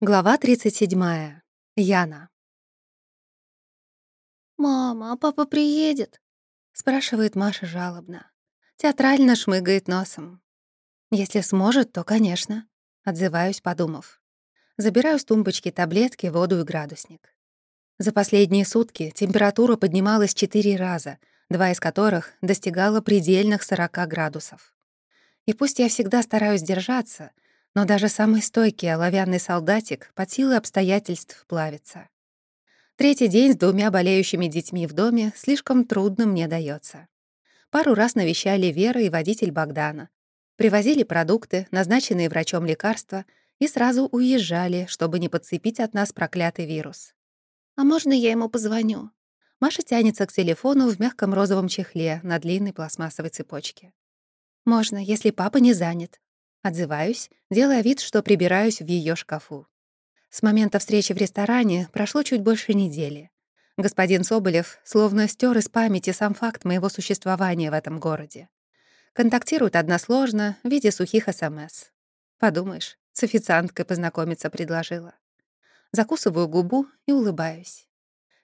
Глава 37. Яна. «Мама, а папа приедет?» — спрашивает Маша жалобно. Театрально шмыгает носом. «Если сможет, то, конечно», — отзываюсь, подумав. Забираю с тумбочки таблетки, воду и градусник. За последние сутки температура поднималась четыре раза, два из которых достигала предельных 40 градусов. И пусть я всегда стараюсь держаться — но даже самый стойкий оловянный солдатик под силы обстоятельств плавится. Третий день с двумя болеющими детьми в доме слишком трудно мне дается. Пару раз навещали Вера и водитель Богдана. Привозили продукты, назначенные врачом лекарства, и сразу уезжали, чтобы не подцепить от нас проклятый вирус. «А можно я ему позвоню?» Маша тянется к телефону в мягком розовом чехле на длинной пластмассовой цепочке. «Можно, если папа не занят», Отзываюсь, делая вид, что прибираюсь в ее шкафу. С момента встречи в ресторане прошло чуть больше недели. Господин Соболев словно стер из памяти сам факт моего существования в этом городе. Контактирует односложно в виде сухих СМС. Подумаешь, с официанткой познакомиться предложила. Закусываю губу и улыбаюсь.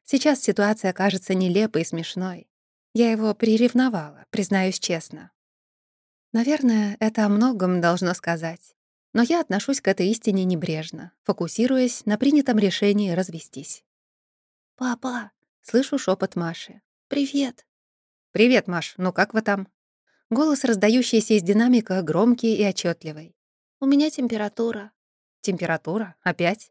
Сейчас ситуация кажется нелепой и смешной. Я его приревновала, признаюсь честно. Наверное, это о многом должно сказать. Но я отношусь к этой истине небрежно, фокусируясь на принятом решении развестись. «Папа!» — слышу шепот Маши. «Привет!» «Привет, Маш, ну как вы там?» Голос, раздающийся из динамика, громкий и отчетливый. «У меня температура». «Температура? Опять?»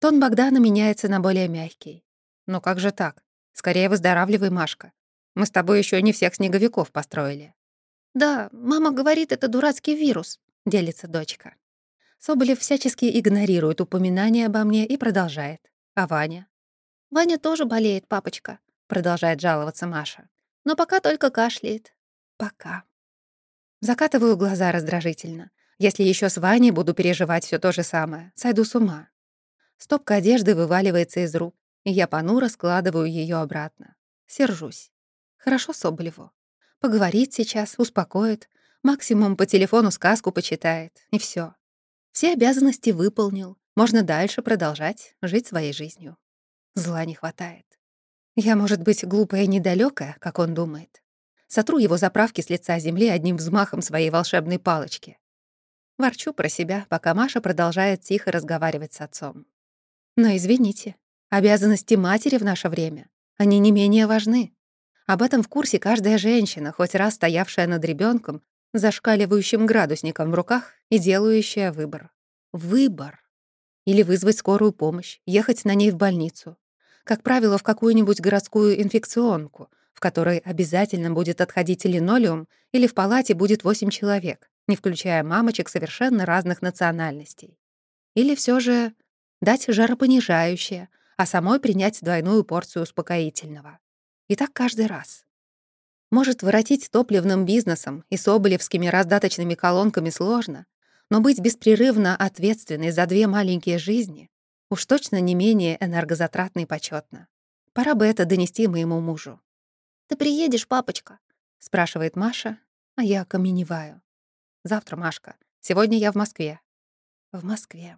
Тон Богдана меняется на более мягкий. «Ну как же так? Скорее выздоравливай, Машка. Мы с тобой еще не всех снеговиков построили». «Да, мама говорит, это дурацкий вирус», — делится дочка. Соболев всячески игнорирует упоминание обо мне и продолжает. А Ваня? «Ваня тоже болеет, папочка», — продолжает жаловаться Маша. «Но пока только кашляет». «Пока». Закатываю глаза раздражительно. Если еще с Ваней буду переживать все то же самое, сойду с ума. Стопка одежды вываливается из рук, и я понуро складываю ее обратно. Сержусь. Хорошо Соболеву. Поговорит сейчас, успокоит. Максимум по телефону сказку почитает. И все. Все обязанности выполнил. Можно дальше продолжать жить своей жизнью. Зла не хватает. Я, может быть, глупая и недалёкая, как он думает. Сотру его заправки с лица земли одним взмахом своей волшебной палочки. Ворчу про себя, пока Маша продолжает тихо разговаривать с отцом. Но извините, обязанности матери в наше время, они не менее важны. Об этом в курсе каждая женщина, хоть раз стоявшая над ребенком, зашкаливающим градусником в руках и делающая выбор. Выбор. Или вызвать скорую помощь, ехать на ней в больницу. Как правило, в какую-нибудь городскую инфекционку, в которой обязательно будет отходить линолеум, или в палате будет 8 человек, не включая мамочек совершенно разных национальностей. Или все же дать жаропонижающее, а самой принять двойную порцию успокоительного. И так каждый раз. Может, воротить топливным бизнесом и соболевскими раздаточными колонками сложно, но быть беспрерывно ответственной за две маленькие жизни уж точно не менее энергозатратно и почетно. Пора бы это донести моему мужу. «Ты приедешь, папочка?» — спрашивает Маша, а я каменеваю. «Завтра, Машка. Сегодня я в Москве». В Москве.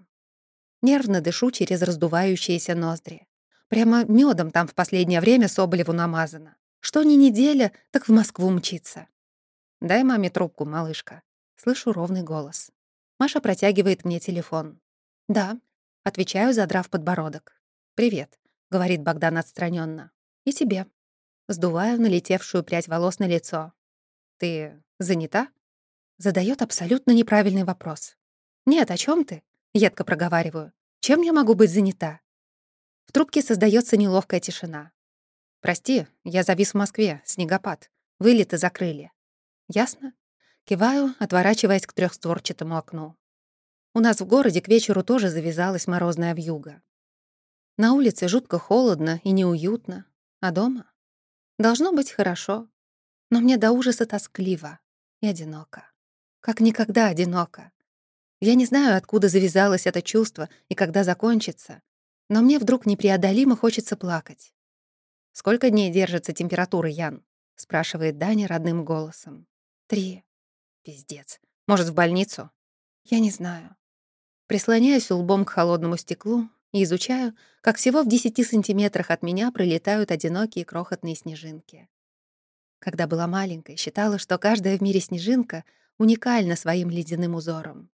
Нервно дышу через раздувающиеся ноздри. Прямо медом там в последнее время Соболеву намазано. Что ни неделя, так в Москву мчится. «Дай маме трубку, малышка». Слышу ровный голос. Маша протягивает мне телефон. «Да», — отвечаю, задрав подбородок. «Привет», — говорит Богдан отстраненно. «И тебе». Сдуваю налетевшую прядь волос на лицо. «Ты занята?» Задает абсолютно неправильный вопрос. «Нет, о чем ты?» — едко проговариваю. «Чем я могу быть занята?» В трубке создается неловкая тишина. «Прости, я завис в Москве, снегопад. Вылеты закрыли». «Ясно?» Киваю, отворачиваясь к трехстворчатому окну. У нас в городе к вечеру тоже завязалась морозная вьюга. На улице жутко холодно и неуютно, а дома? Должно быть хорошо, но мне до ужаса тоскливо и одиноко. Как никогда одиноко. Я не знаю, откуда завязалось это чувство и когда закончится, но мне вдруг непреодолимо хочется плакать. «Сколько дней держится температура, Ян?» — спрашивает Даня родным голосом. «Три». «Пиздец. Может, в больницу?» «Я не знаю». Прислоняюсь лбом к холодному стеклу и изучаю, как всего в 10 сантиметрах от меня пролетают одинокие крохотные снежинки. Когда была маленькой, считала, что каждая в мире снежинка уникальна своим ледяным узором.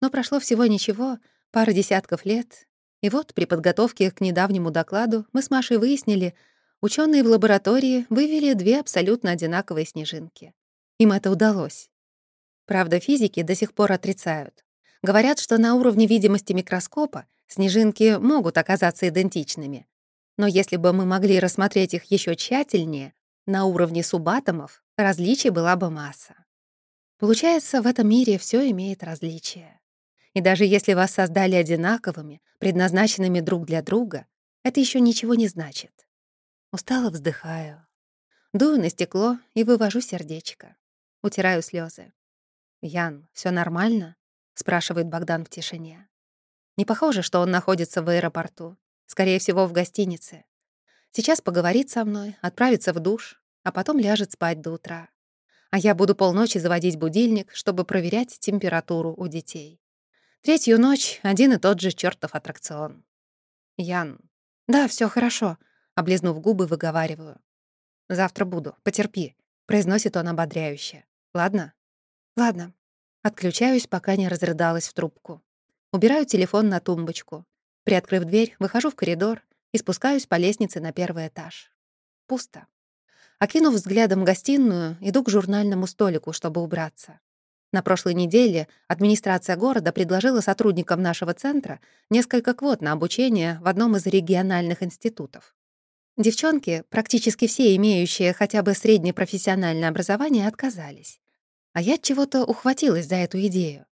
Но прошло всего ничего, пара десятков лет, и вот при подготовке к недавнему докладу мы с Машей выяснили, ученые в лаборатории вывели две абсолютно одинаковые снежинки. Им это удалось. Правда, физики до сих пор отрицают. Говорят, что на уровне видимости микроскопа снежинки могут оказаться идентичными. Но если бы мы могли рассмотреть их еще тщательнее, на уровне субатомов различий была бы масса. Получается, в этом мире все имеет различия. И даже если вас создали одинаковыми, предназначенными друг для друга, это еще ничего не значит. Устало вздыхаю. Дую на стекло и вывожу сердечко. Утираю слезы. «Ян, все нормально?» — спрашивает Богдан в тишине. Не похоже, что он находится в аэропорту. Скорее всего, в гостинице. Сейчас поговорит со мной, отправится в душ, а потом ляжет спать до утра. А я буду полночи заводить будильник, чтобы проверять температуру у детей. Третью ночь — один и тот же чертов аттракцион. Ян. Да, все хорошо. Облизнув губы, выговариваю. Завтра буду, потерпи, произносит он ободряюще. Ладно? Ладно. Отключаюсь, пока не разрыдалась в трубку. Убираю телефон на тумбочку. Приоткрыв дверь, выхожу в коридор и спускаюсь по лестнице на первый этаж. Пусто. Окинув взглядом гостиную, иду к журнальному столику, чтобы убраться. На прошлой неделе администрация города предложила сотрудникам нашего центра несколько квот на обучение в одном из региональных институтов. Девчонки, практически все имеющие хотя бы среднее профессиональное образование, отказались. А я чего-то ухватилась за эту идею.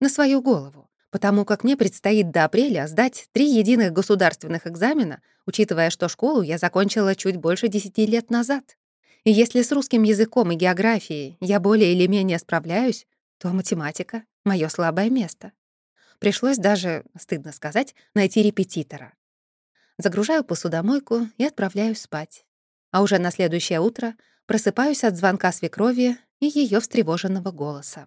На свою голову потому как мне предстоит до апреля сдать три единых государственных экзамена, учитывая, что школу я закончила чуть больше десяти лет назад. И если с русским языком и географией я более или менее справляюсь, то математика — моё слабое место. Пришлось даже, стыдно сказать, найти репетитора. Загружаю посудомойку и отправляюсь спать. А уже на следующее утро просыпаюсь от звонка свекрови и её встревоженного голоса.